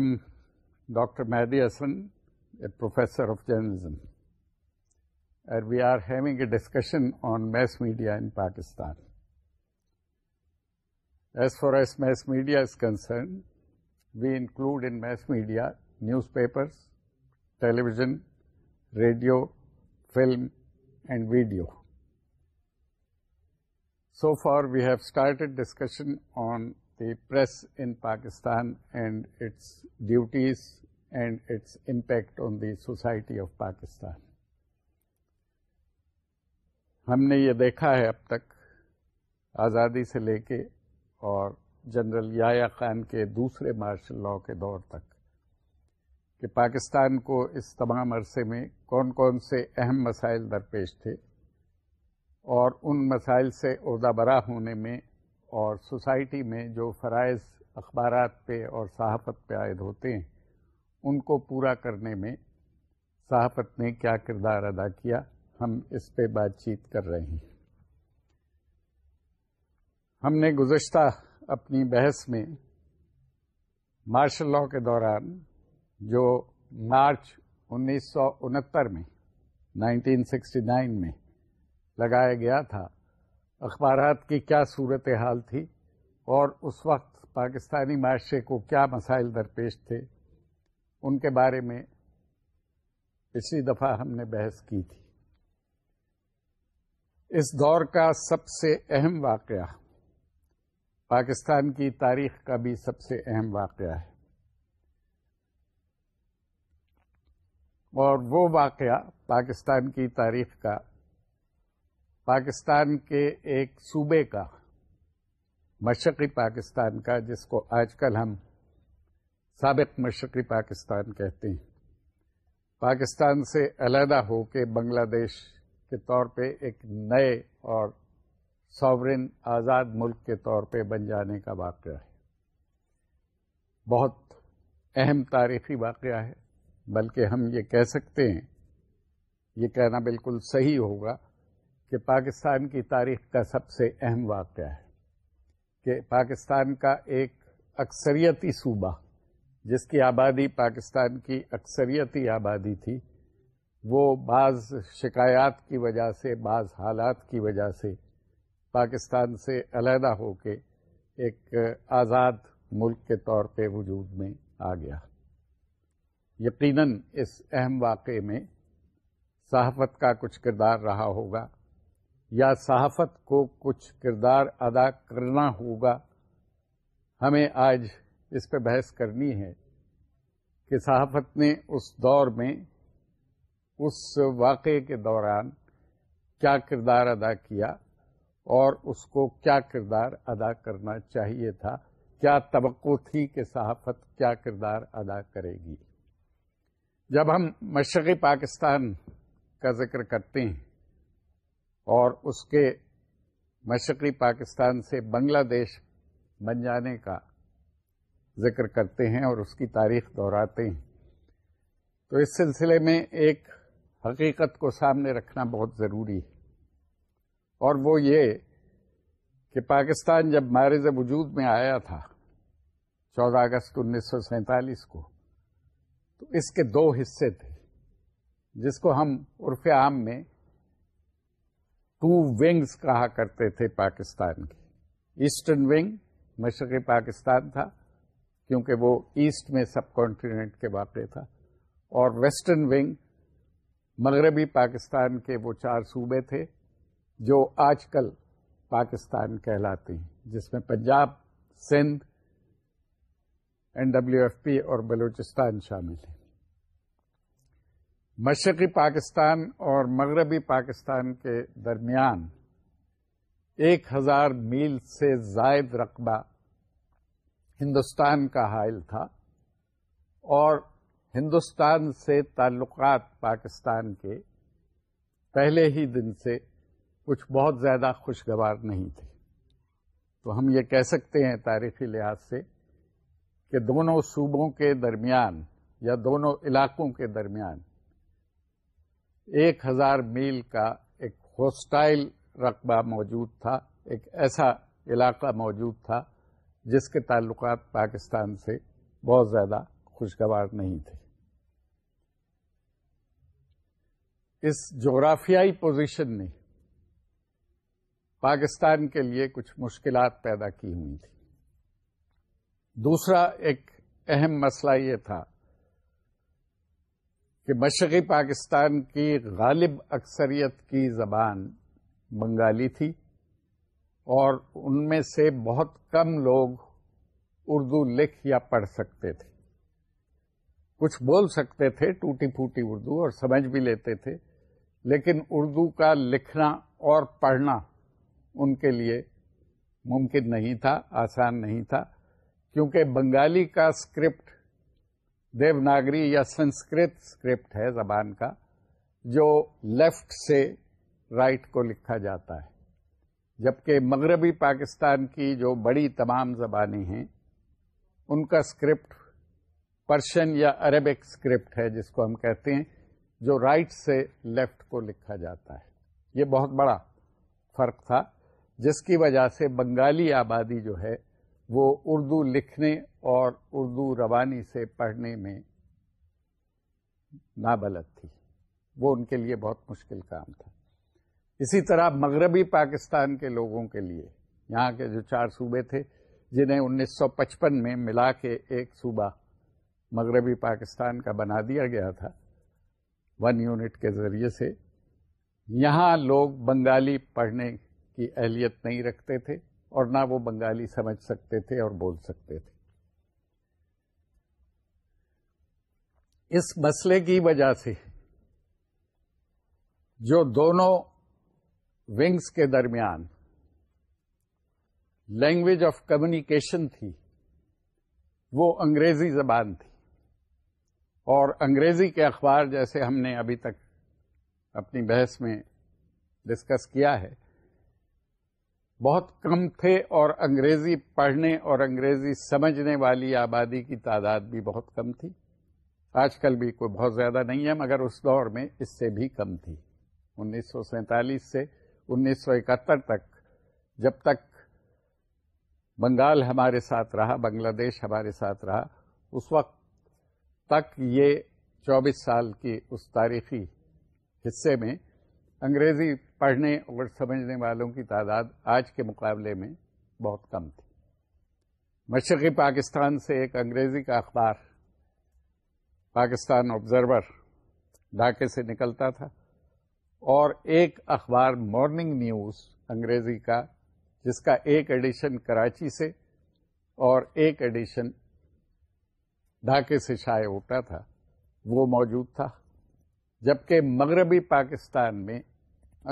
I'm Dr. Mehdi Hasan, a professor of journalism, and we are having a discussion on mass media in Pakistan. As far as mass media is concerned, we include in mass media newspapers, television, radio, film, and video. So far, we have started discussion on press in Pakistan and its duties and its impact on the society of Pakistan ہم نے یہ دیکھا ہے اب تک آزادی سے لے کے اور جنرل یا خان کے دوسرے مارشل لاء کے دور تک کہ پاکستان کو اس تمام عرصے میں کون کون سے اہم مسائل درپیش تھے اور ان مسائل سے عہدہ برا ہونے میں اور سوسائٹی میں جو فرائض اخبارات پہ اور صحافت پہ عائد ہوتے ہیں ان کو پورا کرنے میں صحافت نے کیا کردار ادا کیا ہم اس پہ بات چیت کر رہے ہیں ہم نے گزشتہ اپنی بحث میں مارشل لاء کے دوران جو مارچ انیس سو انہتر میں نائنٹین سکسٹی نائن میں لگایا گیا تھا اخبارات کی کیا صورت حال تھی اور اس وقت پاکستانی معاشرے کو کیا مسائل درپیش تھے ان کے بارے میں پچھلی دفعہ ہم نے بحث کی تھی اس دور کا سب سے اہم واقعہ پاکستان کی تاریخ کا بھی سب سے اہم واقعہ ہے اور وہ واقعہ پاکستان کی تاریخ کا پاکستان کے ایک صوبے کا مشرقی پاکستان کا جس کو آج کل ہم سابق مشرقی پاکستان کہتے ہیں پاکستان سے علیحدہ ہو کے بنگلہ دیش کے طور پہ ایک نئے اور سورن آزاد ملک کے طور پہ بن جانے کا واقعہ ہے بہت اہم تاریخی واقعہ ہے بلکہ ہم یہ کہہ سکتے ہیں یہ کہنا بالکل صحیح ہوگا کہ پاکستان کی تاریخ کا سب سے اہم واقعہ ہے کہ پاکستان کا ایک اکثریتی صوبہ جس کی آبادی پاکستان کی اکثریتی آبادی تھی وہ بعض شکایات کی وجہ سے بعض حالات کی وجہ سے پاکستان سے علیحدہ ہو کے ایک آزاد ملک کے طور پہ وجود میں آ گیا یقیناً اس اہم واقعے میں صحافت کا کچھ کردار رہا ہوگا یا صحافت کو کچھ کردار ادا کرنا ہوگا ہمیں آج اس پہ بحث کرنی ہے کہ صحافت نے اس دور میں اس واقعے کے دوران کیا کردار ادا کیا اور اس کو کیا کردار ادا کرنا چاہیے تھا کیا توقع تھی کہ صحافت کیا کردار ادا کرے گی جب ہم مشرقی پاکستان کا ذکر کرتے ہیں اور اس کے مشرقی پاکستان سے بنگلہ دیش بن جانے کا ذکر کرتے ہیں اور اس کی تاریخ دہراتے ہیں تو اس سلسلے میں ایک حقیقت کو سامنے رکھنا بہت ضروری ہے اور وہ یہ کہ پاکستان جب مارز وجود میں آیا تھا چودہ اگست انیس سو سینتالیس کو تو اس کے دو حصے تھے جس کو ہم عرف عام میں ٹو ونگس کہا کرتے تھے پاکستان کی ایسٹرن ونگ مشرقی پاکستان تھا کیونکہ وہ ایسٹ میں سب کانٹیننٹ کے واقع تھا اور ویسٹرن ونگ مغربی پاکستان کے وہ چار صوبے تھے جو آج کل پاکستان کہلاتے ہیں جس میں Punjab Sindh N W F P اور بلوچستان شامل ہیں مشرقی پاکستان اور مغربی پاکستان کے درمیان ایک ہزار میل سے زائد رقبہ ہندوستان کا حائل تھا اور ہندوستان سے تعلقات پاکستان کے پہلے ہی دن سے کچھ بہت زیادہ خوشگوار نہیں تھے تو ہم یہ کہہ سکتے ہیں تاریخی لحاظ سے کہ دونوں صوبوں کے درمیان یا دونوں علاقوں کے درمیان ایک ہزار میل کا ایک ہوسٹائل رقبہ موجود تھا ایک ایسا علاقہ موجود تھا جس کے تعلقات پاکستان سے بہت زیادہ خوشگوار نہیں تھے اس جغرافیائی پوزیشن نے پاکستان کے لیے کچھ مشکلات پیدا کی ہوئی تھی دوسرا ایک اہم مسئلہ یہ تھا کہ مشرقی پاکستان کی غالب اکثریت کی زبان بنگالی تھی اور ان میں سے بہت کم لوگ اردو لکھ یا پڑھ سکتے تھے کچھ بول سکتے تھے ٹوٹی پھوٹی اردو اور سمجھ بھی لیتے تھے لیکن اردو کا لکھنا اور پڑھنا ان کے لیے ممکن نہیں تھا آسان نہیں تھا کیونکہ بنگالی کا اسکرپٹ دیوناگری یا سنسکرت اسکرپٹ ہے زبان کا جو لیفٹ سے رائٹ کو لکھا جاتا ہے جبکہ مغربی پاکستان کی جو بڑی تمام زبانیں ہیں ان کا اسکرپٹ پرشین یا عربک اسکرپٹ ہے جس کو ہم کہتے ہیں جو رائٹ سے لیفٹ کو لکھا جاتا ہے یہ بہت بڑا فرق تھا جس کی وجہ سے بنگالی آبادی جو ہے وہ اردو لکھنے اور اردو روانی سے پڑھنے میں نابلد تھی وہ ان کے لیے بہت مشکل کام تھا اسی طرح مغربی پاکستان کے لوگوں کے لیے یہاں کے جو چار صوبے تھے جنہیں انیس سو پچپن میں ملا کے ایک صوبہ مغربی پاکستان کا بنا دیا گیا تھا ون یونٹ کے ذریعے سے یہاں لوگ بنگالی پڑھنے کی اہلیت نہیں رکھتے تھے اور نہ وہ بنگالی سمجھ سکتے تھے اور بول سکتے تھے اس مسئلے کی وجہ سے جو دونوں ونگس کے درمیان لینگویج آف کمیونیکیشن تھی وہ انگریزی زبان تھی اور انگریزی کے اخبار جیسے ہم نے ابھی تک اپنی بحث میں ڈسکس کیا ہے بہت کم تھے اور انگریزی پڑھنے اور انگریزی سمجھنے والی آبادی کی تعداد بھی بہت کم تھی آج کل بھی کوئی بہت زیادہ نہیں ہے مگر اس دور میں اس سے بھی کم تھی انیس سو سینتالیس سے انیس سو اکہتر تک جب تک بنگال ہمارے ساتھ رہا بنگلہ دیش ہمارے ساتھ رہا اس وقت تک یہ چوبیس سال کی اس تاریخی حصے میں انگریزی پڑھنے اور سمجھنے والوں کی تعداد آج کے مقابلے میں بہت کم تھی مشرقی پاکستان سے ایک انگریزی کا اخبار پاکستان آبزرور ڈھاکے سے نکلتا تھا اور ایک اخبار مارننگ نیوز انگریزی کا جس کا ایک ایڈیشن کراچی سے اور ایک ایڈیشن ڈھاکے سے شائع ہوتا تھا وہ موجود تھا جبکہ مغربی پاکستان میں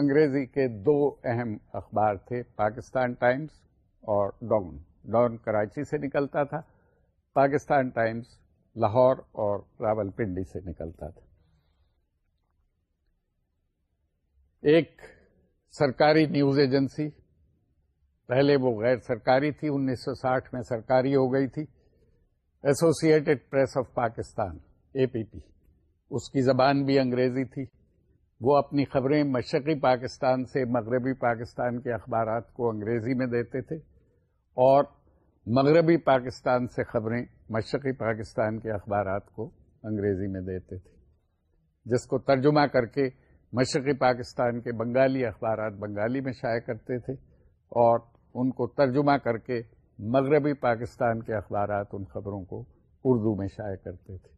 انگریزی کے دو اہم اخبار تھے پاکستان ٹائمز اور ڈون ڈون کراچی سے نکلتا تھا پاکستان ٹائمز لاہور اور راول پنڈی سے نکلتا تھا ایک سرکاری نیوز ایجنسی پہلے وہ غیر سرکاری تھی انیس سو ساٹھ میں سرکاری ہو گئی تھی Associated Press of Pakistan A P P اس کی زبان بھی انگریزی تھی وہ اپنی خبریں مشرقی پاکستان سے مغربی پاکستان کے اخبارات کو انگریزی میں دیتے تھے اور مغربی پاکستان سے خبریں مشرقی پاکستان کے اخبارات کو انگریزی میں دیتے تھے جس کو ترجمہ کر کے مشرقی پاکستان کے بنگالی اخبارات بنگالی میں شائع کرتے تھے اور ان کو ترجمہ کر کے مغربی پاکستان کے اخبارات ان خبروں کو اردو میں شائع کرتے تھے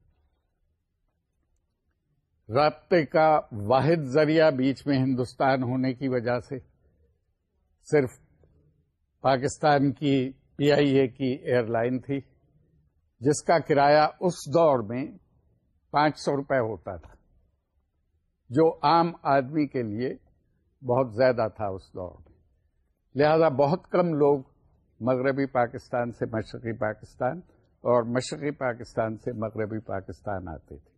رابطے کا واحد ذریعہ بیچ میں ہندوستان ہونے کی وجہ سے صرف پاکستان کی پی آئی اے کی ایئر لائن تھی جس کا کرایہ اس دور میں پانچ سو روپے ہوتا تھا جو عام آدمی کے لیے بہت زیادہ تھا اس دور میں لہذا بہت کم لوگ مغربی پاکستان سے مشرقی پاکستان اور مشرقی پاکستان سے مغربی پاکستان آتے تھے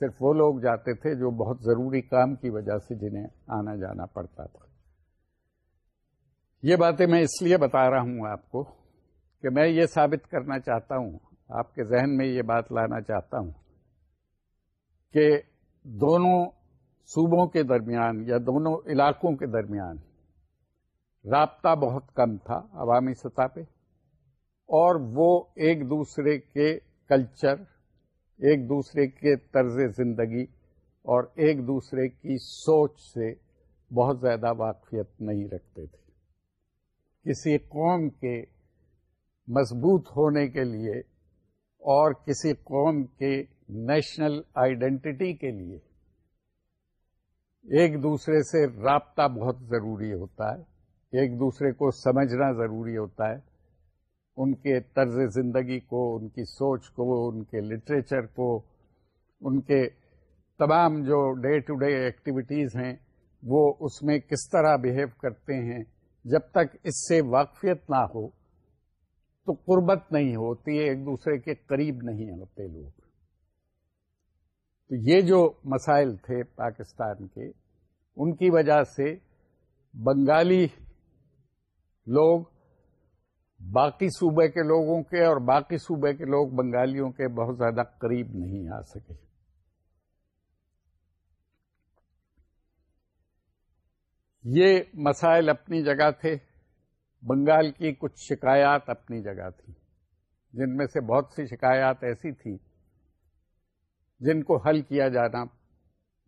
صرف وہ لوگ جاتے تھے جو بہت ضروری کام کی وجہ سے جنہیں آنا جانا پڑتا تھا یہ باتیں میں اس لیے بتا رہا ہوں آپ کو کہ میں یہ ثابت کرنا چاہتا ہوں آپ کے ذہن میں یہ بات لانا چاہتا ہوں کہ دونوں صوبوں کے درمیان یا دونوں علاقوں کے درمیان رابطہ بہت کم تھا عوامی سطح پہ اور وہ ایک دوسرے کے کلچر ایک دوسرے کے طرز زندگی اور ایک دوسرے کی سوچ سے بہت زیادہ واقفیت نہیں رکھتے تھے کسی قوم کے مضبوط ہونے کے لیے اور کسی قوم کے نیشنل آئیڈینٹی کے لیے ایک دوسرے سے رابطہ بہت ضروری ہوتا ہے ایک دوسرے کو سمجھنا ضروری ہوتا ہے ان کے طرز زندگی کو ان کی سوچ کو ان کے لٹریچر کو ان کے تمام جو ڈے ٹو ڈے ایکٹیویٹیز ہیں وہ اس میں کس طرح بیہیو کرتے ہیں جب تک اس سے واقفیت نہ ہو تو قربت نہیں ہوتی ایک دوسرے کے قریب نہیں ہوتے لوگ تو یہ جو مسائل تھے پاکستان کے ان کی وجہ سے بنگالی لوگ باقی صوبے کے لوگوں کے اور باقی صوبے کے لوگ بنگالیوں کے بہت زیادہ قریب نہیں آ سکے یہ مسائل اپنی جگہ تھے بنگال کی کچھ شکایات اپنی جگہ تھی جن میں سے بہت سی شکایات ایسی تھی جن کو حل کیا جانا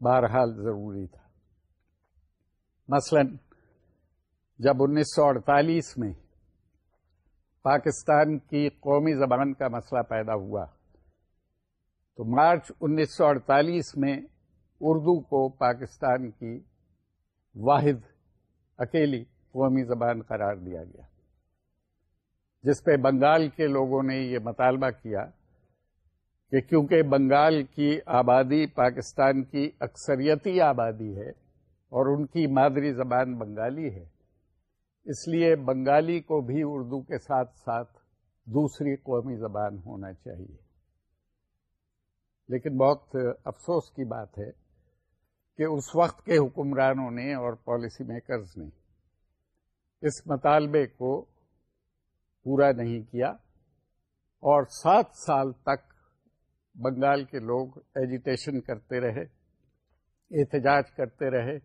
بہرحال ضروری تھا مثلا جب انیس سو اڑتالیس میں پاکستان کی قومی زبان کا مسئلہ پیدا ہوا تو مارچ انیس سو اڑتالیس میں اردو کو پاکستان کی واحد اکیلی قومی زبان قرار دیا گیا جس پہ بنگال کے لوگوں نے یہ مطالبہ کیا کہ کیونکہ بنگال کی آبادی پاکستان کی اکثریتی آبادی ہے اور ان کی مادری زبان بنگالی ہے اس لیے بنگالی کو بھی اردو کے ساتھ ساتھ دوسری قومی زبان ہونا چاہیے لیکن بہت افسوس کی بات ہے کہ اس وقت کے حکمرانوں نے اور پالیسی میکرز نے اس مطالبے کو پورا نہیں کیا اور سات سال تک بنگال کے لوگ ایجیٹیشن کرتے رہے احتجاج کرتے رہے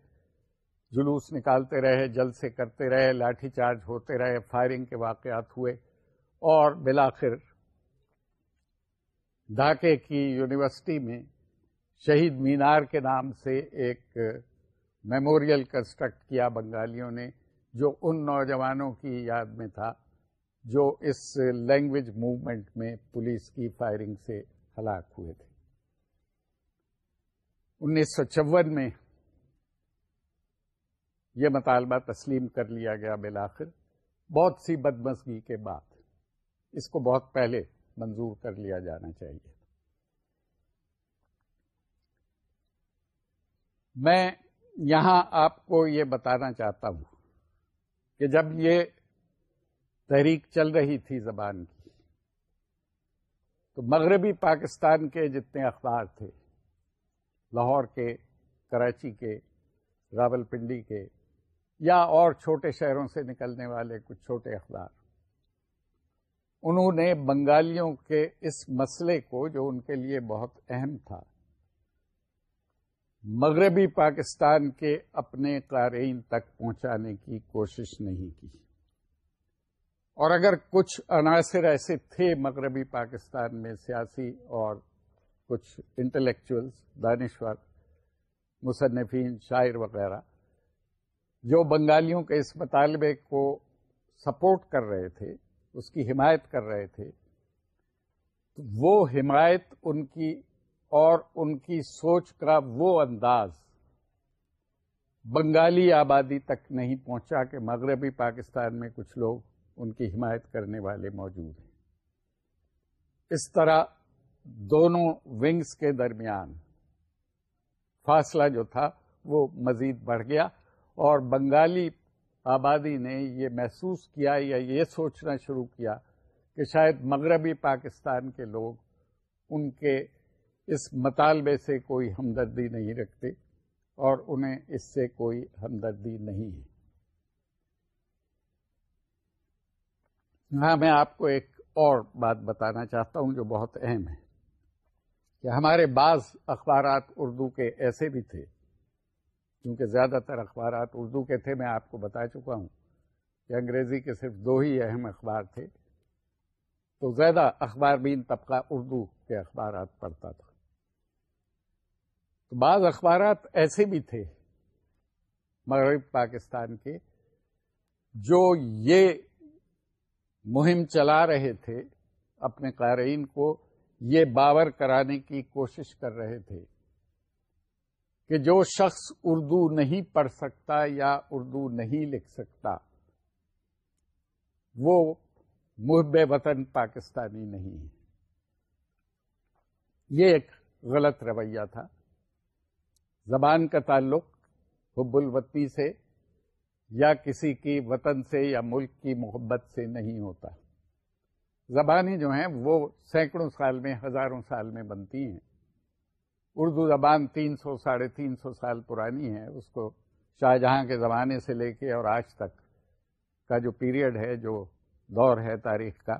جلوس نکالتے رہے جل سے کرتے رہے لاٹھی چارج ہوتے رہے فائرنگ کے واقعات ہوئے اور بلاخر ڈھاکے کی یونیورسٹی میں شہید مینار کے نام سے ایک میموریل کنسٹرکٹ کیا بنگالیوں نے جو ان نوجوانوں کی یاد میں تھا جو اس لینگویج موومنٹ میں پولیس کی فائرنگ سے ہلاک ہوئے تھے انیس سو چون میں یہ مطالبہ تسلیم کر لیا گیا بالآخر بہت سی بدمزگی کے بعد اس کو بہت پہلے منظور کر لیا جانا چاہیے میں یہاں آپ کو یہ بتانا چاہتا ہوں کہ جب یہ تحریک چل رہی تھی زبان کی تو مغربی پاکستان کے جتنے اخبار تھے لاہور کے کراچی کے راول پنڈی کے یا اور چھوٹے شہروں سے نکلنے والے کچھ چھوٹے اخبار انہوں نے بنگالیوں کے اس مسئلے کو جو ان کے لیے بہت اہم تھا مغربی پاکستان کے اپنے قارئین تک پہنچانے کی کوشش نہیں کی اور اگر کچھ عناصر ایسے تھے مغربی پاکستان میں سیاسی اور کچھ انٹلیکچوئلس دانشور مصنفین شاعر وغیرہ جو بنگالیوں کے اس مطالبے کو سپورٹ کر رہے تھے اس کی حمایت کر رہے تھے وہ حمایت ان کی اور ان کی سوچ کا وہ انداز بنگالی آبادی تک نہیں پہنچا کہ مغربی پاکستان میں کچھ لوگ ان کی حمایت کرنے والے موجود ہیں اس طرح دونوں ونگز کے درمیان فاصلہ جو تھا وہ مزید بڑھ گیا اور بنگالی آبادی نے یہ محسوس کیا یا یہ سوچنا شروع کیا کہ شاید مغربی پاکستان کے لوگ ان کے اس مطالبے سے کوئی ہمدردی نہیں رکھتے اور انہیں اس سے کوئی ہمدردی نہیں ہے ہاں میں آپ کو ایک اور بات بتانا چاہتا ہوں جو بہت اہم ہے کہ ہمارے بعض اخبارات اردو کے ایسے بھی تھے کیونکہ زیادہ تر اخبارات اردو کے تھے میں آپ کو بتا چکا ہوں کہ انگریزی کے صرف دو ہی اہم اخبار تھے تو زیادہ اخبار بین طبقہ اردو کے اخبارات پڑھتا تھا تو بعض اخبارات ایسے بھی تھے مغرب پاکستان کے جو یہ مہم چلا رہے تھے اپنے قارئین کو یہ باور کرانے کی کوشش کر رہے تھے کہ جو شخص اردو نہیں پڑھ سکتا یا اردو نہیں لکھ سکتا وہ محب وطن پاکستانی نہیں ہے یہ ایک غلط رویہ تھا زبان کا تعلق حب الوطنی سے یا کسی کی وطن سے یا ملک کی محبت سے نہیں ہوتا زبانیں جو ہیں وہ سینکڑوں سال میں ہزاروں سال میں بنتی ہیں اردو زبان تین سو ساڑھے تین سو سال پرانی ہے اس کو شاہ جہاں کے زمانے سے لے کے اور آج تک کا جو پیریڈ ہے جو دور ہے تاریخ کا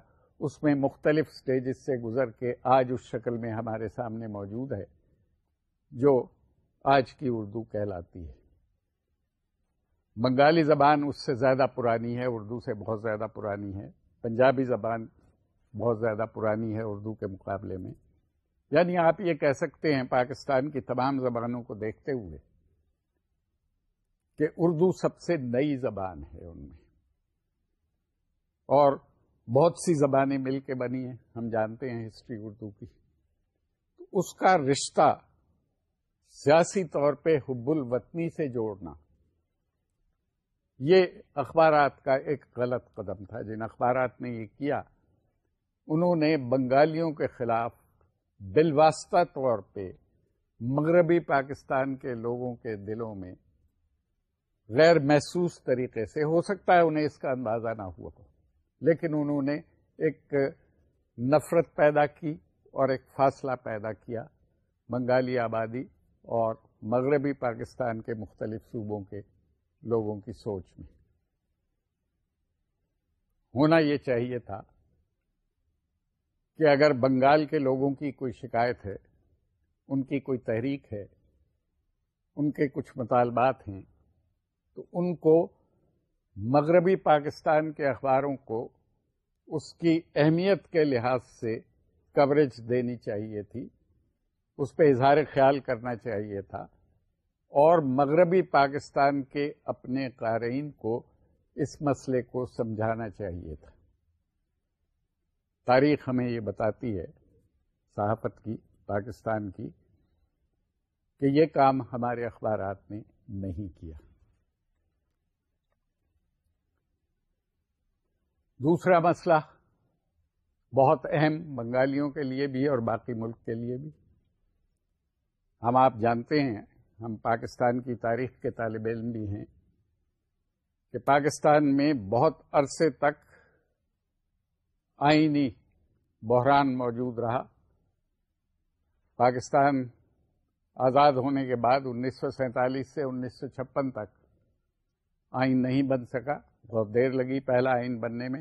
اس میں مختلف سٹیجز سے گزر کے آج اس شکل میں ہمارے سامنے موجود ہے جو آج کی اردو کہلاتی ہے بنگالی زبان اس سے زیادہ پرانی ہے اردو سے بہت زیادہ پرانی ہے پنجابی زبان بہت زیادہ پرانی ہے اردو کے مقابلے میں یعنی آپ یہ کہہ سکتے ہیں پاکستان کی تمام زبانوں کو دیکھتے ہوئے کہ اردو سب سے نئی زبان ہے ان میں اور بہت سی زبانیں مل کے بنی ہیں ہم جانتے ہیں ہسٹری اردو کی تو اس کا رشتہ سیاسی طور پہ حب الوطنی سے جوڑنا یہ اخبارات کا ایک غلط قدم تھا جن اخبارات نے یہ کیا انہوں نے بنگالیوں کے خلاف بالواسطہ طور پہ مغربی پاکستان کے لوگوں کے دلوں میں غیر محسوس طریقے سے ہو سکتا ہے انہیں اس کا اندازہ نہ ہوا ہو لیکن انہوں نے ایک نفرت پیدا کی اور ایک فاصلہ پیدا کیا بنگالی آبادی اور مغربی پاکستان کے مختلف صوبوں کے لوگوں کی سوچ میں ہونا یہ چاہیے تھا کہ اگر بنگال کے لوگوں کی کوئی شکایت ہے ان کی کوئی تحریک ہے ان کے کچھ مطالبات ہیں تو ان کو مغربی پاکستان کے اخباروں کو اس کی اہمیت کے لحاظ سے کوریج دینی چاہیے تھی اس پہ اظہار خیال کرنا چاہیے تھا اور مغربی پاکستان کے اپنے قارئین کو اس مسئلے کو سمجھانا چاہیے تھا تاریخ ہمیں یہ بتاتی ہے صحافت کی پاکستان کی کہ یہ کام ہمارے اخبارات نے نہیں کیا دوسرا مسئلہ بہت اہم بنگالیوں کے لیے بھی اور باقی ملک کے لیے بھی ہم آپ جانتے ہیں ہم پاکستان کی تاریخ کے طالب علم بھی ہیں کہ پاکستان میں بہت عرصے تک آئینی بحران موجود رہا پاکستان آزاد ہونے کے بعد انیس سو سینتالیس سے انیس سو چھپن تک آئین نہیں بن سکا بہت دیر لگی پہلا آئین بننے میں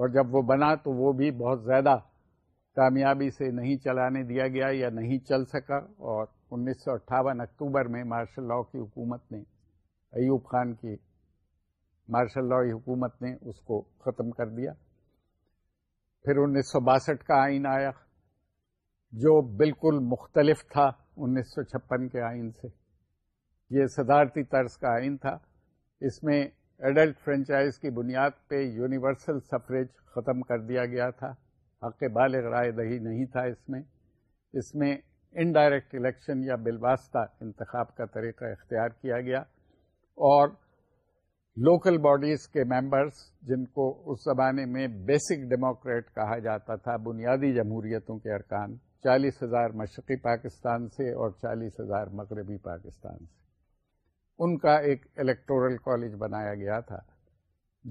اور جب وہ بنا تو وہ بھی بہت زیادہ کامیابی سے نہیں چلانے دیا گیا یا نہیں چل سکا اور انیس سو اٹھاون اکتوبر میں مارشل لاء کی حکومت نے ایوب خان کی مارشل لاء حکومت نے اس کو ختم کر دیا پھر انیس سو باسٹھ کا آئین آیا جو بالکل مختلف تھا انیس سو چھپن کے آئین سے یہ صدارتی طرز کا آئین تھا اس میں ایڈلٹ فرینچائز کی بنیاد پہ یونیورسل سفریج ختم کر دیا گیا تھا حق بالغ رائے دہی نہیں تھا اس میں اس میں انڈائریکٹ الیکشن یا بالواسطہ انتخاب کا طریقہ اختیار کیا گیا اور لوکل باڈیز کے ممبرس جن کو اس زمانے میں بیسک ڈیموکریٹ کہا جاتا تھا بنیادی جمہوریتوں کے ارکان چالیس ہزار مشرقی پاکستان سے اور چالیس ہزار مغربی پاکستان سے ان کا ایک الیکٹورل کالج بنایا گیا تھا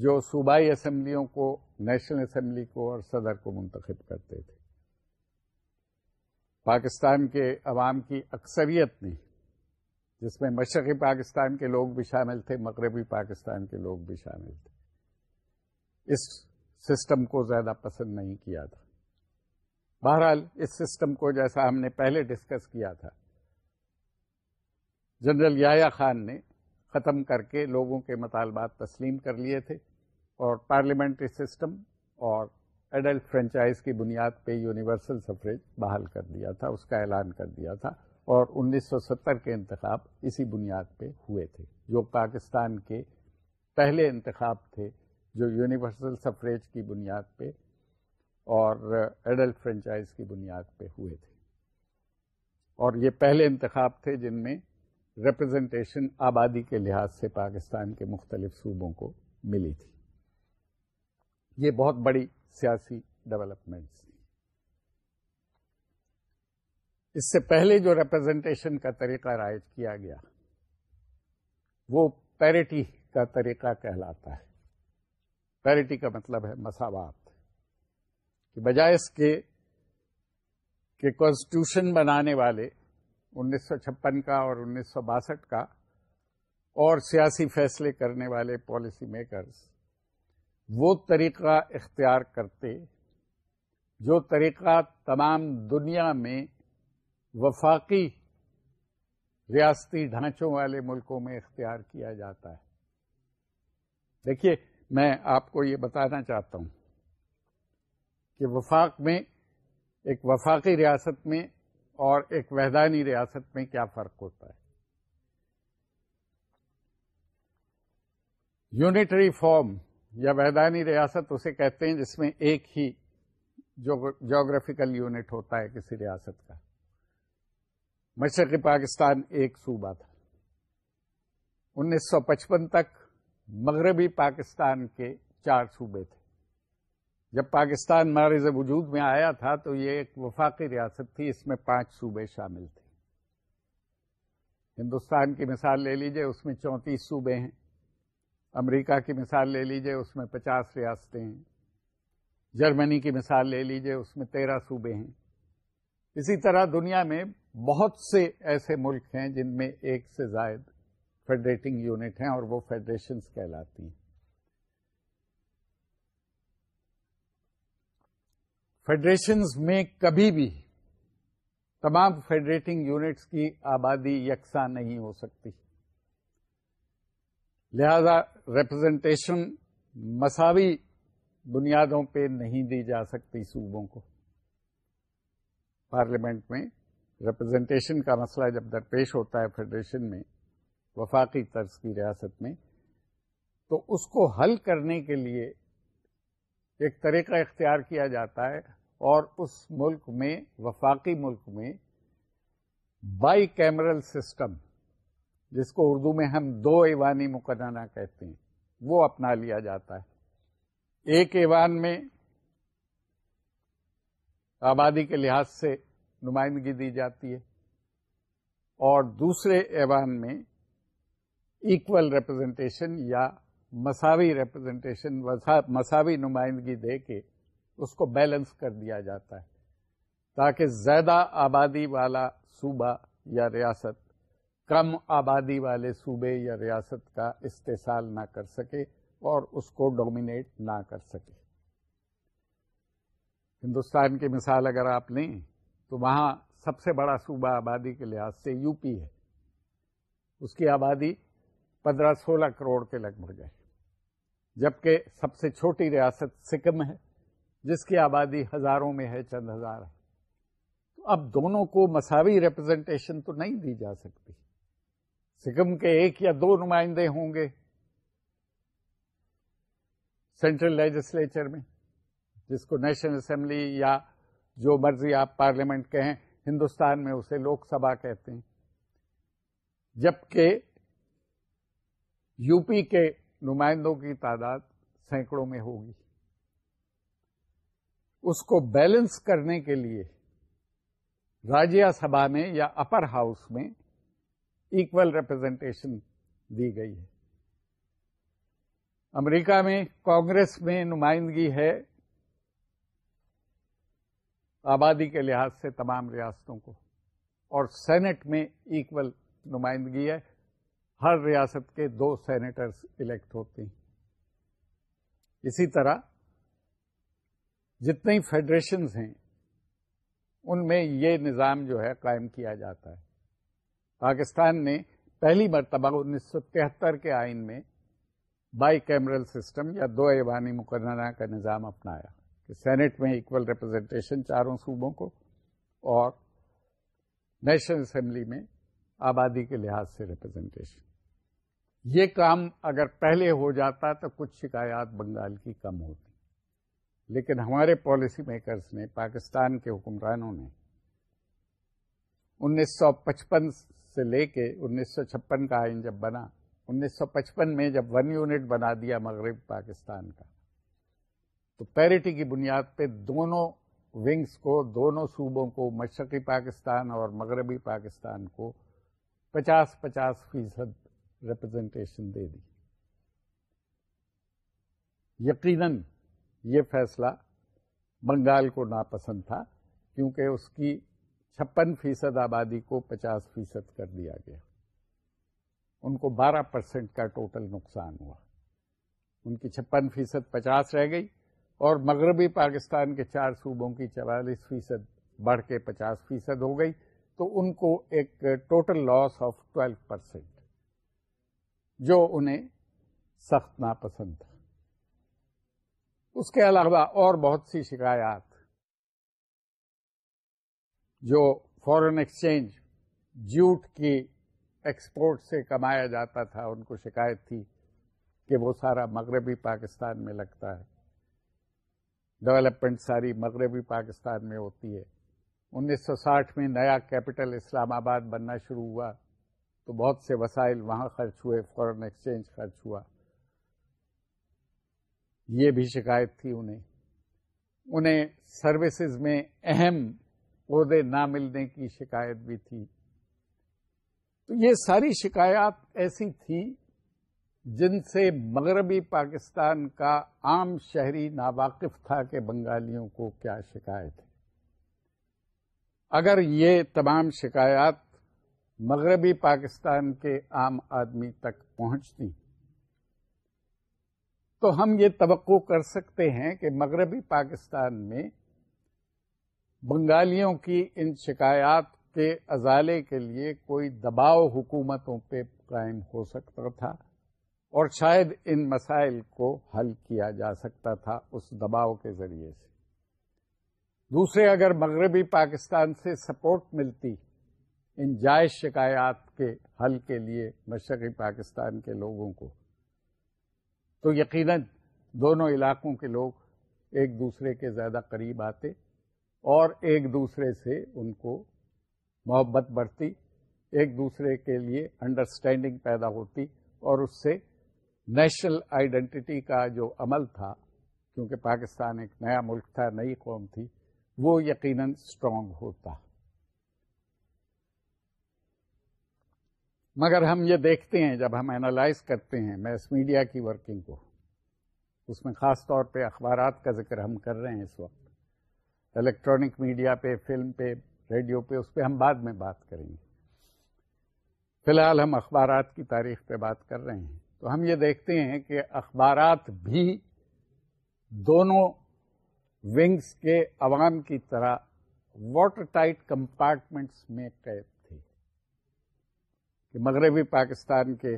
جو صوبائی اسمبلیوں کو نیشنل اسمبلی کو اور صدر کو منتخب کرتے تھے پاکستان کے عوام کی اکثریت نے جس میں مشرقی پاکستان کے لوگ بھی شامل تھے مغربی پاکستان کے لوگ بھی شامل تھے اس سسٹم کو زیادہ پسند نہیں کیا تھا بہرحال اس سسٹم کو جیسا ہم نے پہلے ڈسکس کیا تھا جنرل یا خان نے ختم کر کے لوگوں کے مطالبات تسلیم کر لیے تھے اور پارلیمنٹری سسٹم اور ایڈلٹ فرینچائز کی بنیاد پہ یونیورسل سفریج بحال کر دیا تھا اس کا اعلان کر دیا تھا اور انیس سو ستر کے انتخاب اسی بنیاد پہ ہوئے تھے جو پاکستان کے پہلے انتخاب تھے جو یونیورسل سفریج کی بنیاد پہ اور ایڈلٹ فرنچائز کی بنیاد پہ ہوئے تھے اور یہ پہلے انتخاب تھے جن میں ریپرزنٹیشن آبادی کے لحاظ سے پاکستان کے مختلف صوبوں کو ملی تھی یہ بہت بڑی سیاسی ڈیولپمنٹس اس سے پہلے جو ریپرزینٹیشن کا طریقہ رائج کیا گیا وہ پیرٹی کا طریقہ کہلاتا ہے پیرٹی کا مطلب ہے مساوات بجائے اس کے کہ کانسٹیٹیوشن بنانے والے انیس سو چھپن کا اور انیس سو باسٹھ کا اور سیاسی فیصلے کرنے والے پالیسی میکرز وہ طریقہ اختیار کرتے جو طریقہ تمام دنیا میں وفاقی ریاستی ڈھانچوں والے ملکوں میں اختیار کیا جاتا ہے دیکھیے میں آپ کو یہ بتانا چاہتا ہوں کہ وفاق میں ایک وفاقی ریاست میں اور ایک ویدانی ریاست میں کیا فرق ہوتا ہے یونٹری فارم یا ویدانی ریاست اسے کہتے ہیں جس میں ایک ہی جوگرافیکل یونٹ ہوتا ہے کسی ریاست کا مشرقی پاکستان ایک صوبہ تھا انیس سو پچپن تک مغربی پاکستان کے چار صوبے تھے جب پاکستان مارز وجود میں آیا تھا تو یہ ایک وفاقی ریاست تھی اس میں پانچ صوبے شامل تھے ہندوستان کی مثال لے لیجئے اس میں چونتیس صوبے ہیں امریکہ کی مثال لے لیجئے اس میں پچاس ریاستیں ہیں جرمنی کی مثال لے لیجئے اس میں تیرہ صوبے ہیں اسی طرح دنیا میں بہت سے ایسے ملک ہیں جن میں ایک سے زائد فیڈریٹنگ یونٹ ہیں اور وہ فیڈریشنس کہلاتی ہیں فیڈریشنز میں کبھی بھی تمام فیڈریٹنگ یونٹس کی آبادی یکساں نہیں ہو سکتی لہذا ریپرزینٹیشن مساوی بنیادوں پہ نہیں دی جا سکتی صوبوں کو پارلیمنٹ میں ریپرزینٹیشن کا مسئلہ جب درپیش ہوتا ہے فیڈریشن میں وفاقی طرز کی ریاست میں تو اس کو حل کرنے کے لیے ایک طریقہ اختیار کیا جاتا ہے اور اس ملک میں وفاقی ملک میں بائی کیمرل سسٹم جس کو اردو میں ہم دو ایوانی مقدانہ کہتے ہیں وہ اپنا لیا جاتا ہے ایک ایوان میں آبادی کے لحاظ سے نمائندگی دی جاتی ہے اور دوسرے ایوان میں ایکول ریپرزنٹیشن یا مساوی ریپرزنٹیشن مساوی نمائندگی دے کے اس کو بیلنس کر دیا جاتا ہے تاکہ زیادہ آبادی والا صوبہ یا ریاست کم آبادی والے صوبے یا ریاست کا استحصال نہ کر سکے اور اس کو ڈومینیٹ نہ کر سکے ہندوستان کی مثال اگر آپ لیں تو وہاں سب سے بڑا صوبہ آبادی کے لحاظ سے یو پی ہے اس کی آبادی پندرہ سولہ کروڑ کے لگ بھگ ہے جبکہ سب سے چھوٹی ریاست سکم ہے جس کی آبادی ہزاروں میں ہے چند ہزار ہے تو اب دونوں کو مساوی ریپرزینٹیشن تو نہیں دی جا سکتی سکم کے ایک یا دو نمائندے ہوں گے سینٹرل لیجسلیچر میں جس کو نیشنل اسمبلی یا جو مرضی آپ پارلیمنٹ کہیں ہندوستان میں اسے لوک سبھا کہتے ہیں جبکہ یو پی کے نمائندوں کی تعداد سینکڑوں میں ہوگی اس کو بیلنس کرنے کے لیے راجیہ سبھا میں یا اپر ہاؤس میں ایکول ریپرزینٹیشن دی گئی ہے امریکہ میں کانگریس میں نمائندگی ہے آبادی کے لحاظ سے تمام ریاستوں کو اور سینٹ میں ایکول نمائندگی ہے ہر ریاست کے دو سینیٹرس الیکٹ ہوتے ہیں اسی طرح جتنے فیڈریشنز ہیں ان میں یہ نظام جو ہے قائم کیا جاتا ہے پاکستان نے پہلی مرتبہ انیس سو تہتر کے آئین میں بائی کیمرل سسٹم یا دو ایوانی مقررہ کا نظام اپنایا کہ سینٹ میں ایکول ریپرزینٹیشن چاروں صوبوں کو اور نیشنل اسمبلی میں آبادی کے لحاظ سے ریپرزینٹیشن یہ کام اگر پہلے ہو جاتا تو کچھ شکایات بنگال کی کم ہوتی لیکن ہمارے پالیسی میکرز نے پاکستان کے حکمرانوں نے انیس سو پچپن سے لے کے انیس سو چھپن کا آئین جب بنا انیس سو پچپن میں جب ون یونٹ بنا دیا مغرب پاکستان کا تو پیرٹی کی بنیاد پہ دونوں ونگس کو دونوں صوبوں کو مشرقی پاکستان اور مغربی پاکستان کو پچاس پچاس فیصد ریپرزینٹیشن دے دی یقیناً یہ فیصلہ بنگال کو ناپسند تھا کیونکہ اس کی چھپن فیصد آبادی کو پچاس فیصد کر دیا گیا ان کو بارہ پرسینٹ کا ٹوٹل نقصان ہوا ان کی چھپن فیصد پچاس رہ گئی اور مغربی پاکستان کے چار صوبوں کی چوالیس فیصد بڑھ کے پچاس فیصد ہو گئی تو ان کو ایک total loss of twelve percent جو انہیں سخت ناپسند تھا اس کے علاوہ اور بہت سی شکایات جو فورن ایکسچینج جوٹ کی ایکسپورٹ سے کمایا جاتا تھا ان کو شکایت تھی کہ وہ سارا مغربی پاکستان میں لگتا ہے ڈیولپمنٹ ساری مغربی پاکستان میں ہوتی ہے انیس سو ساٹھ میں نیا کیپٹل اسلام آباد بننا شروع ہوا تو بہت سے وسائل وہاں خرچ ہوئے فورن ایکسچینج خرچ ہوا یہ بھی شکایت تھی انہیں انہیں سروسز میں اہم عہدے نہ ملنے کی شکایت بھی تھی تو یہ ساری شکایات ایسی تھی جن سے مغربی پاکستان کا عام شہری ناواقف تھا کہ بنگالیوں کو کیا شکایت ہے اگر یہ تمام شکایات مغربی پاکستان کے عام آدمی تک پہنچتی تو ہم یہ توقع کر سکتے ہیں کہ مغربی پاکستان میں بنگالیوں کی ان شکایات کے ازالے کے لیے کوئی دباؤ حکومتوں پہ قائم ہو سکتا تھا اور شاید ان مسائل کو حل کیا جا سکتا تھا اس دباؤ کے ذریعے سے دوسرے اگر مغربی پاکستان سے سپورٹ ملتی ان جائز شکایات کے حل کے لیے مشرقی پاکستان کے لوگوں کو تو یقیناً دونوں علاقوں کے لوگ ایک دوسرے کے زیادہ قریب آتے اور ایک دوسرے سے ان کو محبت بڑھتی ایک دوسرے کے لیے انڈرسٹینڈنگ پیدا ہوتی اور اس سے نیشنل آئیڈینٹی کا جو عمل تھا کیونکہ پاکستان ایک نیا ملک تھا نئی قوم تھی وہ یقیناً اسٹرانگ ہوتا مگر ہم یہ دیکھتے ہیں جب ہم انالائز کرتے ہیں میس میڈیا کی ورکنگ کو اس میں خاص طور پہ اخبارات کا ذکر ہم کر رہے ہیں اس وقت الیکٹرانک میڈیا پہ فلم پہ ریڈیو پہ اس پہ ہم بعد میں بات کریں گے فی الحال ہم اخبارات کی تاریخ پہ بات کر رہے ہیں تو ہم یہ دیکھتے ہیں کہ اخبارات بھی دونوں ونگز کے عوام کی طرح واٹر ٹائٹ کمپارٹمنٹس میں قید تھے کہ مغربی پاکستان کے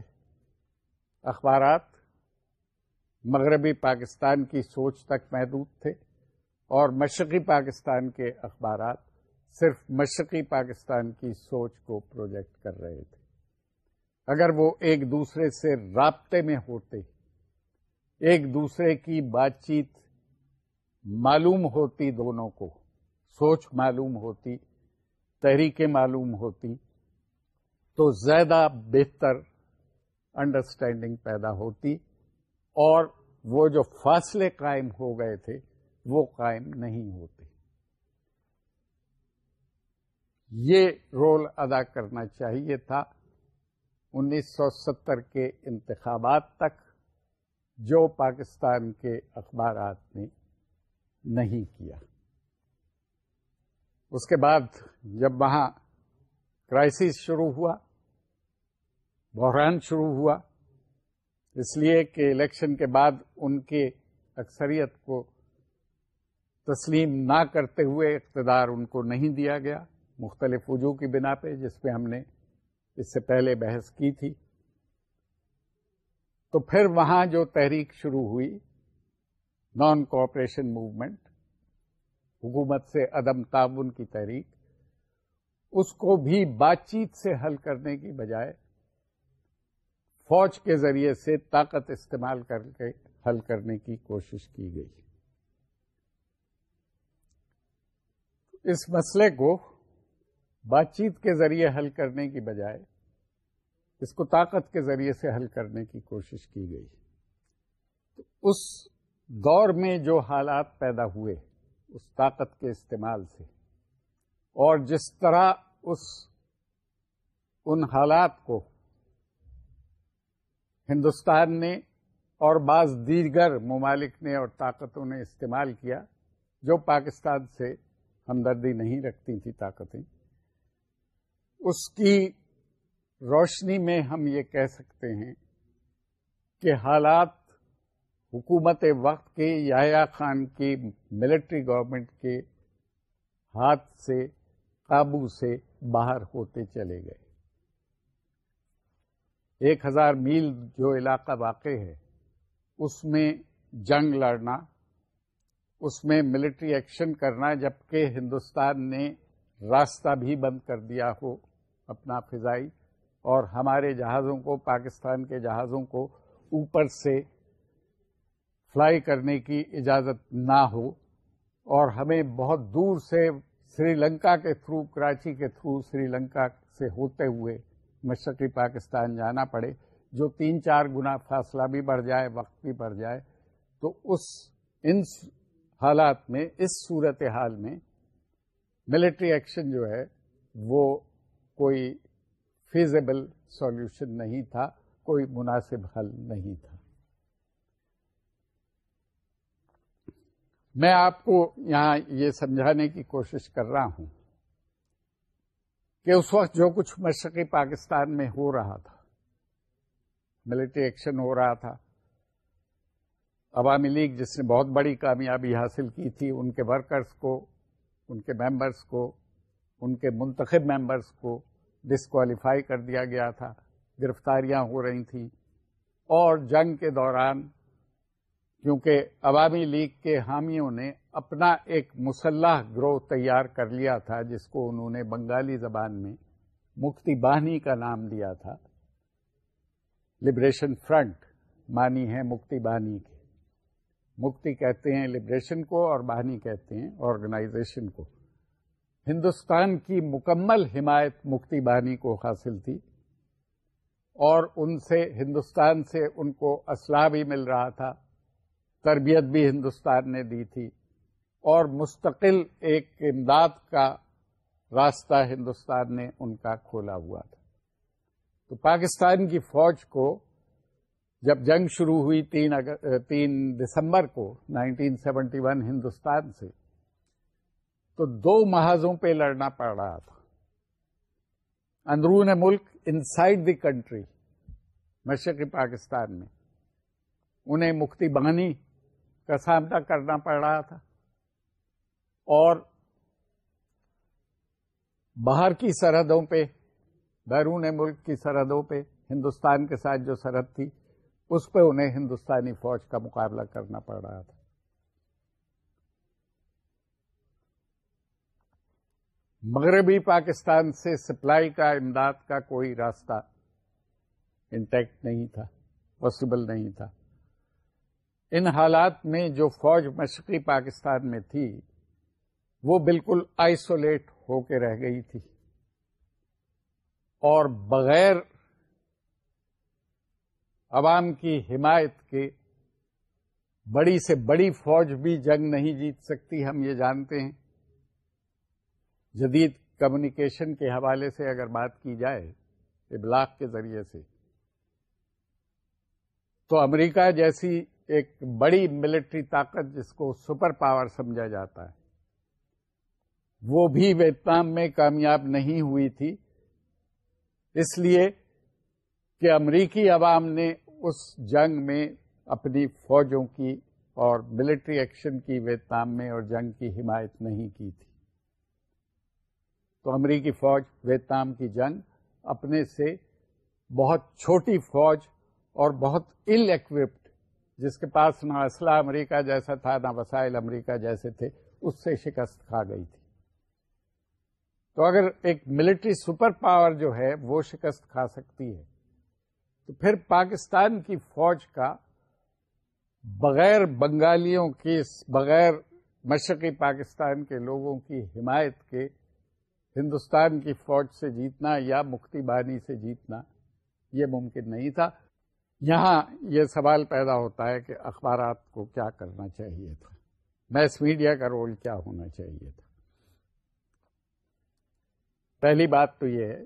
اخبارات مغربی پاکستان کی سوچ تک محدود تھے اور مشرقی پاکستان کے اخبارات صرف مشرقی پاکستان کی سوچ کو پروجیکٹ کر رہے تھے اگر وہ ایک دوسرے سے رابطے میں ہوتے ایک دوسرے کی بات چیت معلوم ہوتی دونوں کو سوچ معلوم ہوتی تحریکیں معلوم ہوتی تو زیادہ بہتر انڈرسٹینڈنگ پیدا ہوتی اور وہ جو فاصلے قائم ہو گئے تھے وہ قائم نہیں ہوتے یہ رول ادا کرنا چاہیے تھا انیس سو ستر کے انتخابات تک جو پاکستان کے اخبارات نے نہیں کیا اس کے بعد جب وہاں کرائسس شروع ہوا بحران شروع ہوا اس لیے کہ الیکشن کے بعد ان کے اکثریت کو تسلیم نہ کرتے ہوئے اقتدار ان کو نہیں دیا گیا مختلف وجوہ کی بنا پہ جس پہ ہم نے اس سے پہلے بحث کی تھی تو پھر وہاں جو تحریک شروع ہوئی نان کوپریشن موومنٹ حکومت سے عدم تعاون کی تحریک اس کو بھی بات چیت سے حل کرنے کی بجائے فوج کے ذریعے سے طاقت استعمال کر کے حل کرنے کی کوشش کی گئی اس مسئلے کو بات چیت کے ذریعے حل کرنے کی بجائے اس کو طاقت کے ذریعے سے حل کرنے کی کوشش کی گئی تو اس دور میں جو حالات پیدا ہوئے اس طاقت کے استعمال سے اور جس طرح اس ان حالات کو ہندوستان نے اور بعض دیگر ممالک نے اور طاقتوں نے استعمال کیا جو پاکستان سے ہمدردی نہیں رکھتی تھی طاقتیں اس کی روشنی میں ہم یہ کہہ سکتے ہیں کہ حالات حکومت وقت کے یا خان کی ملٹری گورنمنٹ کے ہاتھ سے قابو سے باہر ہوتے چلے گئے ایک ہزار میل جو علاقہ واقع ہے اس میں جنگ لڑنا اس میں ملٹری ایکشن کرنا جبکہ ہندوستان نے راستہ بھی بند کر دیا ہو اپنا فضائی اور ہمارے جہازوں کو پاکستان کے جہازوں کو اوپر سے فلائی کرنے کی اجازت نہ ہو اور ہمیں بہت دور سے سری لنکا کے تھرو کراچی کے تھرو سری لنکا سے ہوتے ہوئے مشرقی پاکستان جانا پڑے جو تین چار گنا فاصلہ بھی بڑھ جائے وقت بھی بڑھ جائے تو اس ان حالات میں اس صورت حال میں ملٹری ایکشن جو ہے وہ کوئی فیزیبل سولوشن نہیں تھا کوئی مناسب حل نہیں تھا میں آپ کو یہاں یہ سمجھانے کی کوشش کر رہا ہوں کہ اس وقت جو کچھ مشرقی پاکستان میں ہو رہا تھا ملٹری ایکشن ہو رہا تھا عوامی لیگ جس نے بہت بڑی کامیابی حاصل کی تھی ان کے ورکرز کو ان کے ممبرس کو ان کے منتخب ممبرس کو ڈسکوالیفائی کر دیا گیا تھا گرفتاریاں ہو رہی تھیں اور جنگ کے دوران کیونکہ عوامی لیگ کے حامیوں نے اپنا ایک مسلح گروہ تیار کر لیا تھا جس کو انہوں نے بنگالی زبان میں مکتی باہنی کا نام دیا تھا لبریشن فرنٹ مانی ہے مکتی باہنی کے مکتی کہتے ہیں لبریشن کو اور باہنی کہتے ہیں آرگنائزیشن کو ہندوستان کی مکمل حمایت مکتی باہنی کو حاصل تھی اور ان سے ہندوستان سے ان کو اسلحہ بھی مل رہا تھا تربیت بھی ہندوستان نے دی تھی اور مستقل ایک امداد کا راستہ ہندوستان نے ان کا کھولا ہوا تھا تو پاکستان کی فوج کو جب جنگ شروع ہوئی تین تین دسمبر کو نائنٹین سیونٹی ون ہندوستان سے تو دو محاذوں پہ لڑنا پڑ رہا تھا اندرون ملک انسائڈ دی کنٹری مشرقی پاکستان میں انہیں مکتی بانی کا سامنا کرنا پڑ رہا تھا اور باہر کی سرحدوں پہ بیرون ملک کی سرحدوں پہ ہندوستان کے ساتھ جو سرحد تھی اس پہ انہیں ہندوستانی فوج کا مقابلہ کرنا پڑ رہا تھا مغربی پاکستان سے سپلائی کا امداد کا کوئی راستہ انٹیکٹ نہیں تھا پاسبل نہیں تھا ان حالات میں جو فوج مشرقی پاکستان میں تھی وہ بالکل آئسولیٹ ہو کے رہ گئی تھی اور بغیر عوام کی حمایت کے بڑی سے بڑی فوج بھی جنگ نہیں جیت سکتی ہم یہ جانتے ہیں جدید کمیونیکیشن کے حوالے سے اگر بات کی جائے ابلاغ کے ذریعے سے تو امریکہ جیسی ایک بڑی ملٹری طاقت جس کو سپر پاور سمجھا جاتا ہے وہ بھی ویتنام میں کامیاب نہیں ہوئی تھی اس لیے کہ امریکی عوام نے اس جنگ میں اپنی فوجوں کی اور ملٹری ایکشن کی ویتنام میں اور جنگ کی حمایت نہیں کی تھی تو امریکی فوج ویتنام کی جنگ اپنے سے بہت چھوٹی فوج اور بہت ال ایکوپڈ جس کے پاس نہ اسلحہ امریکہ جیسا تھا نہ وسائل امریکہ جیسے تھے اس سے شکست کھا گئی تھی تو اگر ایک ملٹری سپر پاور جو ہے وہ شکست کھا سکتی ہے تو پھر پاکستان کی فوج کا بغیر بنگالیوں کے بغیر مشرقی پاکستان کے لوگوں کی حمایت کے ہندوستان کی فوج سے جیتنا یا مکتی بانی سے جیتنا یہ ممکن نہیں تھا یہاں یہ سوال پیدا ہوتا ہے کہ اخبارات کو کیا کرنا چاہیے تھا میس میڈیا کا رول کیا ہونا چاہیے تھا پہلی بات تو یہ ہے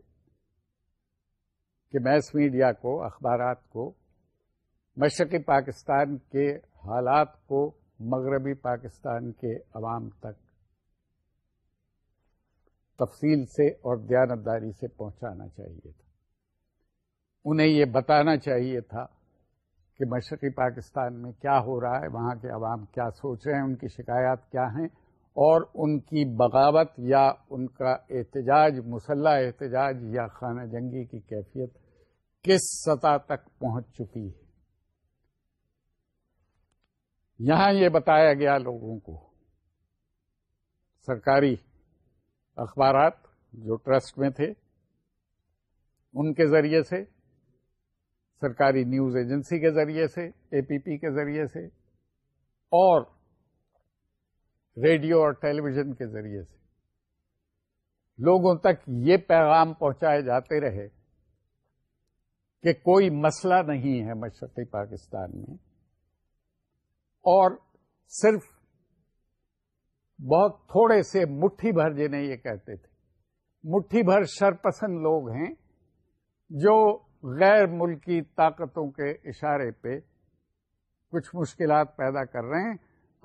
کہ میس میڈیا کو اخبارات کو مشرقی پاکستان کے حالات کو مغربی پاکستان کے عوام تک تفصیل سے اور دیانتداری سے پہنچانا چاہیے تھا انہیں یہ بتانا چاہیے تھا کہ مشرقی پاکستان میں کیا ہو رہا ہے وہاں کے عوام کیا سوچ رہے ہیں ان کی شکایات کیا ہیں اور ان کی بغاوت یا ان کا احتجاج مسلح احتجاج یا خانہ جنگی کی کیفیت کس سطح تک پہنچ چکی ہے یہاں یہ بتایا گیا لوگوں کو سرکاری اخبارات جو ٹرسٹ میں تھے ان کے ذریعے سے سرکاری نیوز ایجنسی کے ذریعے سے اے پی پی کے ذریعے سے اور ریڈیو اور ٹیلی ویژن کے ذریعے سے لوگوں تک یہ پیغام پہنچائے جاتے رہے کہ کوئی مسئلہ نہیں ہے مشرقی پاکستان میں اور صرف بہت تھوڑے سے مٹھی بھر جنہیں یہ کہتے تھے مٹھی بھر شرپسند لوگ ہیں جو غیر ملکی طاقتوں کے اشارے پہ کچھ مشکلات پیدا کر رہے ہیں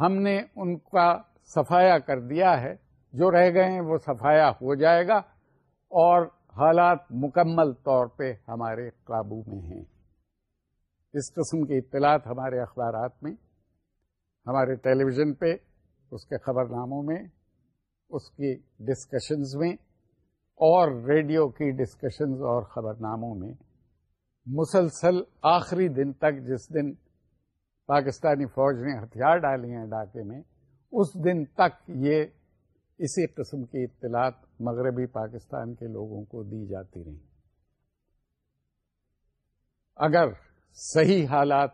ہم نے ان کا صفایا کر دیا ہے جو رہ گئے ہیں وہ صفایا ہو جائے گا اور حالات مکمل طور پہ ہمارے قابو میں ہیں اس قسم کی اطلاعات ہمارے اخبارات میں ہمارے ٹیلی ویژن پہ اس کے خبر ناموں میں اس کی ڈسکشنز میں اور ریڈیو کی ڈسکشنز اور خبر ناموں میں مسلسل آخری دن تک جس دن پاکستانی فوج نے ہتھیار ڈالے ہیں ڈاکے میں اس دن تک یہ اسی قسم کی اطلاعات مغربی پاکستان کے لوگوں کو دی جاتی رہی اگر صحیح حالات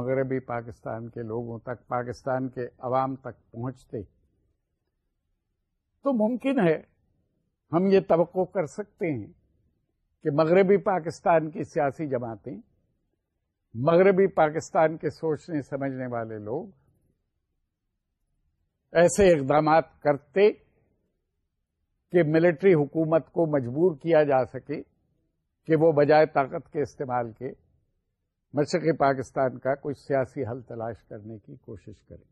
مغربی پاکستان کے لوگوں تک پاکستان کے عوام تک پہنچتے تو ممکن ہے ہم یہ توقع کر سکتے ہیں کہ مغربی پاکستان کی سیاسی جماعتیں مغربی پاکستان کے سوچنے سمجھنے والے لوگ ایسے اقدامات کرتے کہ ملٹری حکومت کو مجبور کیا جا سکے کہ وہ بجائے طاقت کے استعمال کے مشرقی پاکستان کا کوئی سیاسی حل تلاش کرنے کی کوشش کرے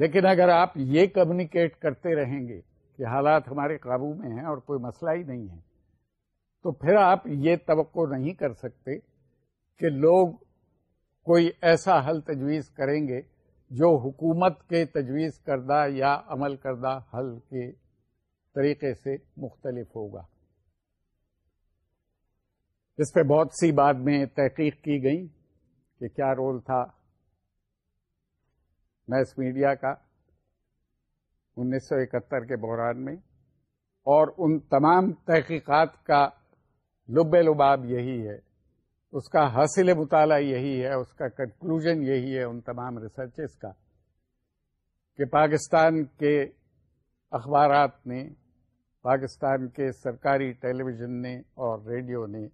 لیکن اگر آپ یہ کمیونیکیٹ کرتے رہیں گے کہ حالات ہمارے قابو میں ہیں اور کوئی مسئلہ ہی نہیں ہے تو پھر آپ یہ توقع نہیں کر سکتے کہ لوگ کوئی ایسا حل تجویز کریں گے جو حکومت کے تجویز کردہ یا عمل کردہ حل کے طریقے سے مختلف ہوگا اس پہ بہت سی بعد میں تحقیق کی گئی کہ کیا رول تھا میس میڈیا کا انیس سو اکہتر کے بحران میں اور ان تمام تحقیقات کا لب لباب یہی ہے اس کا حاصل مطالعہ یہی ہے اس کا کنکلوژن یہی ہے ان تمام ریسرچز کا کہ پاکستان کے اخبارات نے پاکستان کے سرکاری ٹیلی ویژن نے اور ریڈیو نے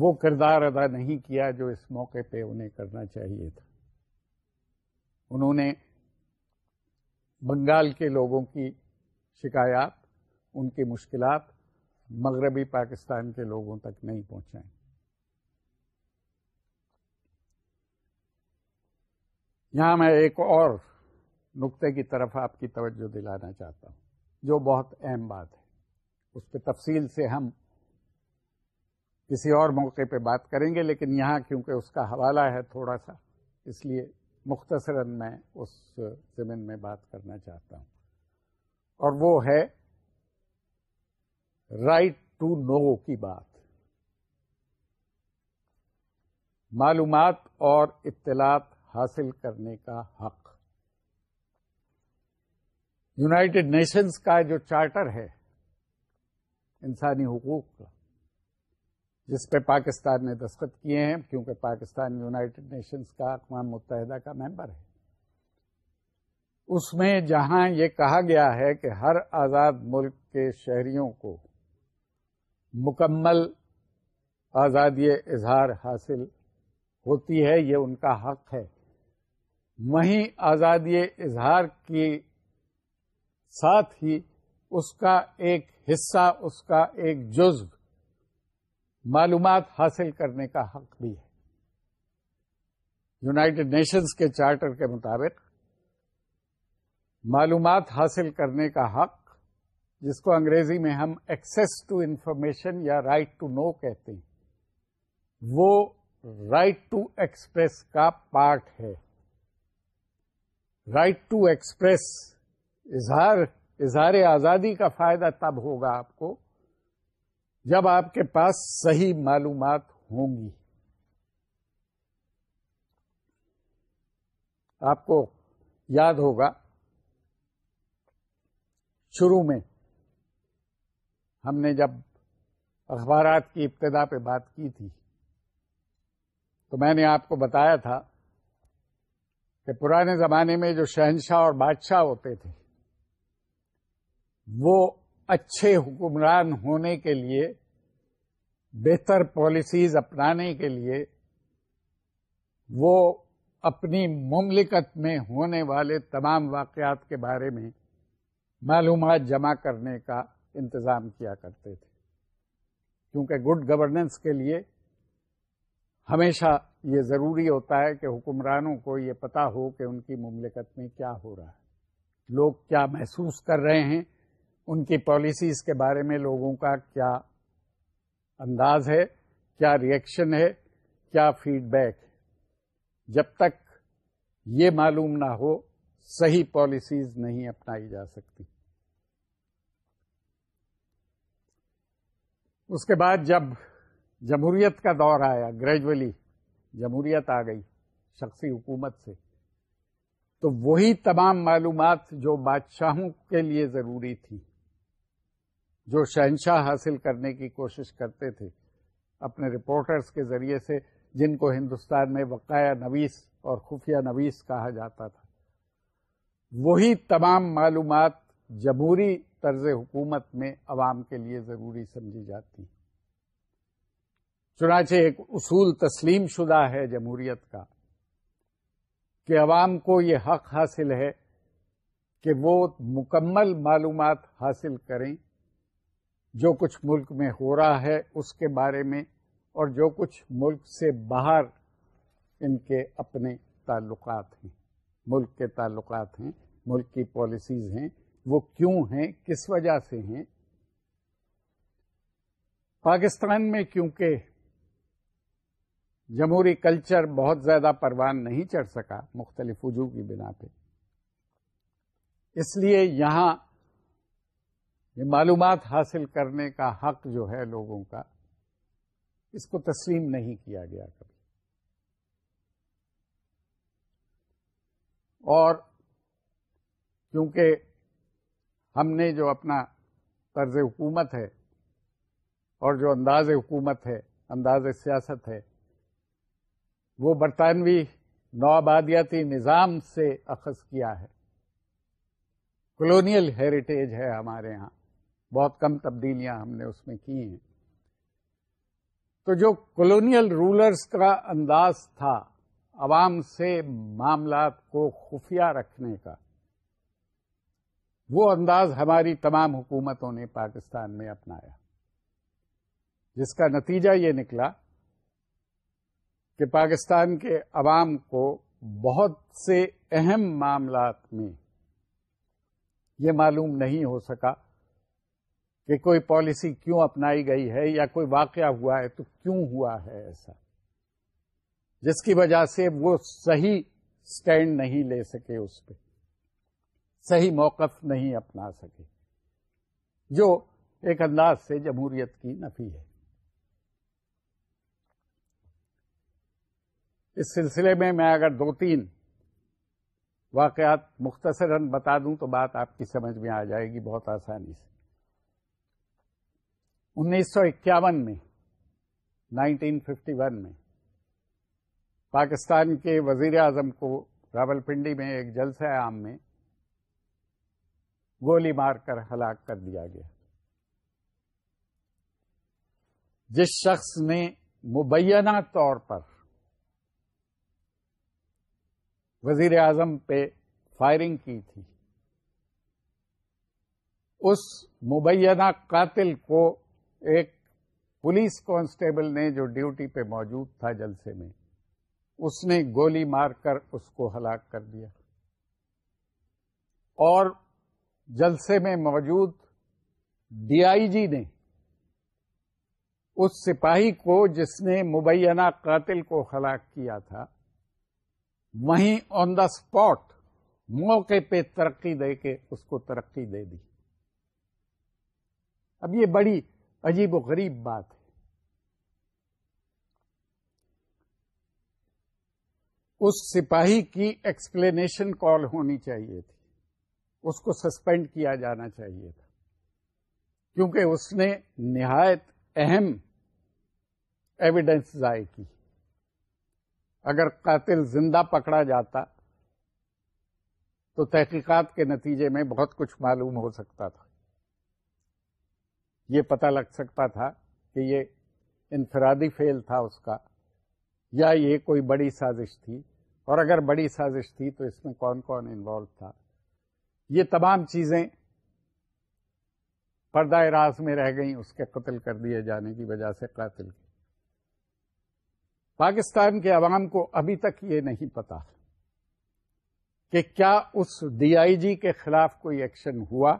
وہ کردار ادا نہیں کیا جو اس موقع پہ انہیں کرنا چاہیے تھا انہوں نے بنگال کے لوگوں کی شکایات ان کی مشکلات مغربی پاکستان کے لوگوں تک نہیں پہنچے یہاں میں ایک اور نقطے کی طرف آپ کی توجہ دلانا چاہتا ہوں جو بہت اہم بات ہے اس پہ تفصیل سے ہم کسی اور موقع پہ بات کریں گے لیکن یہاں کیونکہ اس کا حوالہ ہے تھوڑا سا اس لیے مختصراً میں اس زمین میں بات کرنا چاہتا ہوں اور وہ ہے رائٹ ٹو نو کی بات معلومات اور اطلاعات حاصل کرنے کا حق یوناٹیڈ نیشنز کا جو چارٹر ہے انسانی حقوق کا جس پہ پاکستان نے دستخط کیے ہیں کیونکہ پاکستان یونائٹڈ نیشنز کا اقوام متحدہ کا ممبر ہے اس میں جہاں یہ کہا گیا ہے کہ ہر آزاد ملک کے شہریوں کو مکمل آزادی اظہار حاصل ہوتی ہے یہ ان کا حق ہے وہیں آزادی اظہار کی ساتھ ہی اس کا ایک حصہ اس کا ایک جزو معلومات حاصل کرنے کا حق بھی ہے یونائٹڈ نیشنز کے چارٹر کے مطابق معلومات حاصل کرنے کا حق جس کو انگریزی میں ہم ایکسس ٹو انفارمیشن یا رائٹ ٹو نو کہتے ہیں وہ رائٹ ٹو ایکسپریس کا پارٹ ہے رائٹ ٹو ایکسپریس اظہار اظہار آزادی کا فائدہ تب ہوگا آپ کو جب آپ کے پاس صحیح معلومات ہوں گی آپ کو یاد ہوگا شروع میں ہم نے جب اخبارات کی ابتدا پہ بات کی تھی تو میں نے آپ کو بتایا تھا کہ پرانے زمانے میں جو شہنشاہ اور بادشاہ ہوتے تھے وہ اچھے حکمران ہونے کے لیے بہتر پالیسیز اپنانے کے لیے وہ اپنی مملکت میں ہونے والے تمام واقعات کے بارے میں معلومات جمع کرنے کا انتظام کیا کرتے تھے کیونکہ گڈ گورننس کے لیے ہمیشہ یہ ضروری ہوتا ہے کہ حکمرانوں کو یہ پتا ہو کہ ان کی مملکت میں کیا ہو رہا ہے لوگ کیا محسوس کر رہے ہیں ان کی پالیسیز کے بارے میں لوگوں کا کیا انداز ہے کیا ریئیکشن ہے کیا فیڈ بیک ہے جب تک یہ معلوم نہ ہو صحیح پالیسیز نہیں اپنائی جا سکتی اس کے بعد جب جمہوریت کا دور آیا گریجولی جمہوریت آ گئی شخصی حکومت سے تو وہی تمام معلومات جو بادشاہوں کے لیے ضروری تھی جو شہنشاہ حاصل کرنے کی کوشش کرتے تھے اپنے رپورٹرز کے ذریعے سے جن کو ہندوستان میں وقایا نویس اور خفیہ نویس کہا جاتا تھا وہی تمام معلومات جمہوری طرز حکومت میں عوام کے لیے ضروری سمجھی جاتی چنانچہ ایک اصول تسلیم شدہ ہے جمہوریت کا کہ عوام کو یہ حق حاصل ہے کہ وہ مکمل معلومات حاصل کریں جو کچھ ملک میں ہو رہا ہے اس کے بارے میں اور جو کچھ ملک سے باہر ان کے اپنے تعلقات ہیں ملک کے تعلقات ہیں ملک کی پالیسیز ہیں وہ کیوں ہیں کس وجہ سے ہیں پاکستان میں کیونکہ جمہوری کلچر بہت زیادہ پروان نہیں چڑھ سکا مختلف وجوہ کی بنا پہ اس لیے یہاں یہ معلومات حاصل کرنے کا حق جو ہے لوگوں کا اس کو تسلیم نہیں کیا گیا کبھی اور کیونکہ ہم نے جو اپنا طرز حکومت ہے اور جو انداز حکومت ہے انداز سیاست ہے وہ برطانوی نوآبادیاتی نظام سے اخذ کیا ہے کلونیل ہیریٹیج ہے ہمارے ہاں بہت کم تبدیلیاں ہم نے اس میں کی ہیں تو جو کلونیل رولرز کا انداز تھا عوام سے معاملات کو خفیہ رکھنے کا وہ انداز ہماری تمام حکومتوں نے پاکستان میں اپنایا جس کا نتیجہ یہ نکلا کہ پاکستان کے عوام کو بہت سے اہم معاملات میں یہ معلوم نہیں ہو سکا کہ کوئی پالیسی کیوں اپنائی گئی ہے یا کوئی واقعہ ہوا ہے تو کیوں ہوا ہے ایسا جس کی وجہ سے وہ صحیح سٹینڈ نہیں لے سکے اس پہ صحیح موقف نہیں اپنا سکے جو ایک انداز سے جمہوریت کی نفی ہے اس سلسلے میں میں اگر دو تین واقعات مختصراً بتا دوں تو بات آپ کی سمجھ میں آ جائے گی بہت آسانی سے انیس سو اکیاون میں نائنٹین ففٹی ون میں پاکستان کے وزیر اعظم کو راول پنڈی میں ایک جلسہ عام میں گولی مار کر ہلاک کر دیا گیا جس شخص نے مبینہ طور پر وزیر اعظم پہ فائرنگ کی تھی اس مبینہ قاتل کو ایک پولیس کانسٹیبل نے جو ڈیوٹی پہ موجود تھا جلسے میں اس نے گولی مار کر اس کو ہلاک کر دیا اور جلسے میں موجود ڈی آئی جی نے اس سپاہی کو جس نے مبینہ قاتل کو ہلاک کیا تھا وہیں آن دا اسپاٹ موقع پہ ترقی دے کے اس کو ترقی دے دی اب یہ بڑی عجیب و غریب بات ہے اس سپاہی کی ایکسپلینیشن کال ہونی چاہیے تھی اس کو سسپینڈ کیا جانا چاہیے تھا کیونکہ اس نے نہایت اہم ایویڈینس ضائع کی اگر قاتل زندہ پکڑا جاتا تو تحقیقات کے نتیجے میں بہت کچھ معلوم ہو سکتا تھا یہ پتہ لگ سکتا تھا کہ یہ انفرادی فیل تھا اس کا یا یہ کوئی بڑی سازش تھی اور اگر بڑی سازش تھی تو اس میں کون کون انوالو تھا یہ تمام چیزیں پردہ راز میں رہ گئیں اس کے قتل کر دیے جانے کی وجہ سے قاتل کی پاکستان کے عوام کو ابھی تک یہ نہیں پتا کہ کیا اس ڈی آئی جی کے خلاف کوئی ایکشن ہوا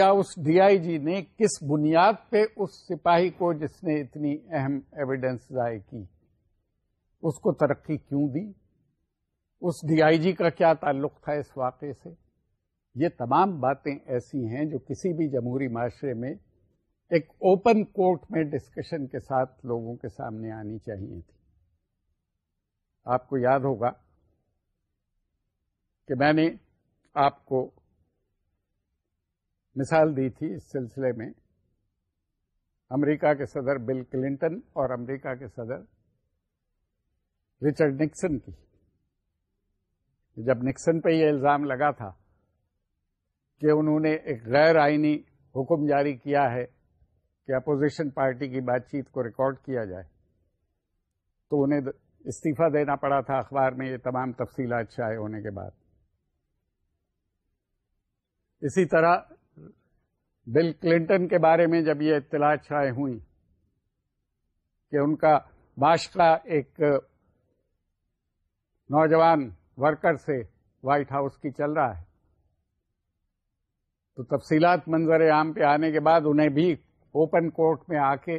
یا اس ڈی آئی جی نے کس بنیاد پہ اس سپاہی کو جس نے اتنی اہم ایویڈنس ضائع کی اس کو ترقی کیوں دی اس ڈی آئی جی کا کیا تعلق تھا اس واقعے سے یہ تمام باتیں ایسی ہیں جو کسی بھی جمہوری معاشرے میں ایک اوپن کورٹ میں ڈسکشن کے ساتھ لوگوں کے سامنے آنی چاہیے تھی آپ کو یاد ہوگا کہ میں نے آپ کو مثال دی تھی اس سلسلے میں امریکہ کے صدر بل کلنٹن اور امریکہ کے صدر رچرڈ نکسن کی جب نکسن پہ یہ الزام لگا تھا کہ انہوں نے ایک غیر آئینی حکم جاری کیا ہے کہ اپوزیشن پارٹی کی بات چیت کو ریکارڈ کیا جائے تو انہیں استعفی دینا پڑا تھا اخبار میں یہ تمام تفصیلات شائع ہونے کے بعد اسی طرح بل کلنٹن کے بارے میں جب یہ اطلاعات شائع ہوئی کہ ان کا باشقہ ایک نوجوان ورکر سے وائٹ ہاؤس کی چل رہا ہے تو تفصیلات منظر عام پہ آنے کے بعد انہیں بھی اوپن کورٹ میں آ کے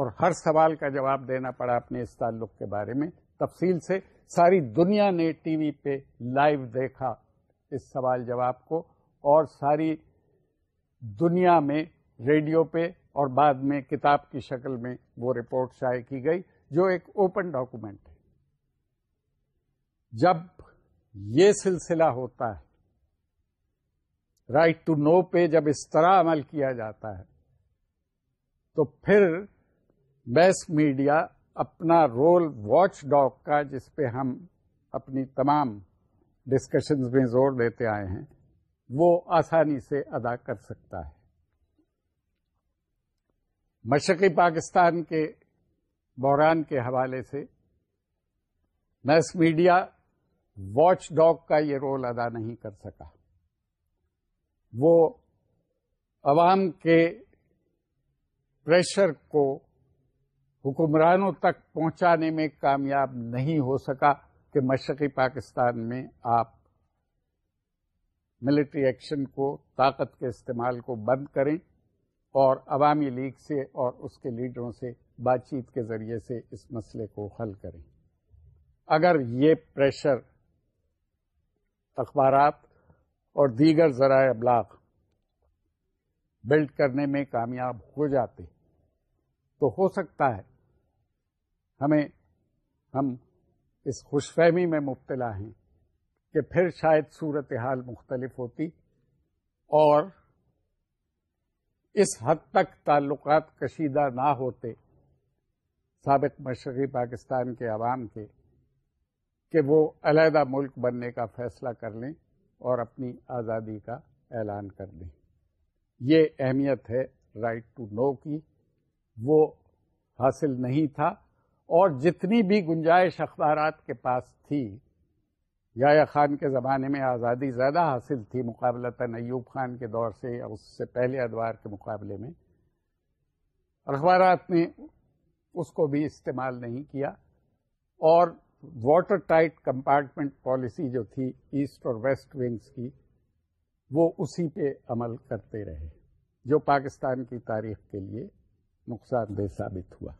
اور ہر سوال کا جواب دینا پڑا اپنے اس تعلق کے بارے میں تفصیل سے ساری دنیا نے ٹی وی پہ لائیو دیکھا اس سوال جواب کو اور ساری دنیا میں ریڈیو پہ اور بعد میں کتاب کی شکل میں وہ رپورٹ شائع کی گئی جو ایک اوپن ڈاکومنٹ ہے جب یہ سلسلہ ہوتا ہے رائٹ ٹو نو پہ جب اس طرح عمل کیا جاتا ہے تو پھر میس میڈیا اپنا رول واچ ڈاگ کا جس پہ ہم اپنی تمام ڈسکشنز میں زور دیتے آئے ہیں وہ آسانی سے ادا کر سکتا ہے مشرقی پاکستان کے بحران کے حوالے سے میس میڈیا واچ ڈاگ کا یہ رول ادا نہیں کر سکا وہ عوام کے پریشر کو حکمرانوں تک پہنچانے میں کامیاب نہیں ہو سکا کہ مشرقی پاکستان میں آپ ملٹری ایکشن کو طاقت کے استعمال کو بند کریں اور عوامی لیگ سے اور اس کے لیڈروں سے بات چیت کے ذریعے سے اس مسئلے کو حل کریں اگر یہ پریشر اخبارات اور دیگر ذرائع ابلاغ بلڈ کرنے میں کامیاب ہو جاتے تو ہو سکتا ہے ہمیں ہم اس خوش فہمی میں مبتلا ہیں کہ پھر شاید صورت حال مختلف ہوتی اور اس حد تک تعلقات کشیدہ نہ ہوتے سابق مشرقی پاکستان کے عوام کے کہ وہ علیحدہ ملک بننے کا فیصلہ کر لیں اور اپنی آزادی کا اعلان کر دیں یہ اہمیت ہے رائٹ ٹو نو کی وہ حاصل نہیں تھا اور جتنی بھی گنجائش اخبارات کے پاس تھی یا خان کے زمانے میں آزادی زیادہ حاصل تھی مقابلتا ایوب خان کے دور سے یا اس سے پہلے ادوار کے مقابلے میں اخبارات نے اس کو بھی استعمال نہیں کیا اور واٹر ٹائٹ کمپارٹمنٹ پالیسی جو تھی ایسٹ اور ویسٹ ونگز کی وہ اسی پہ عمل کرتے رہے جو پاکستان کی تاریخ کے لیے نقصان دہ ثابت ہوا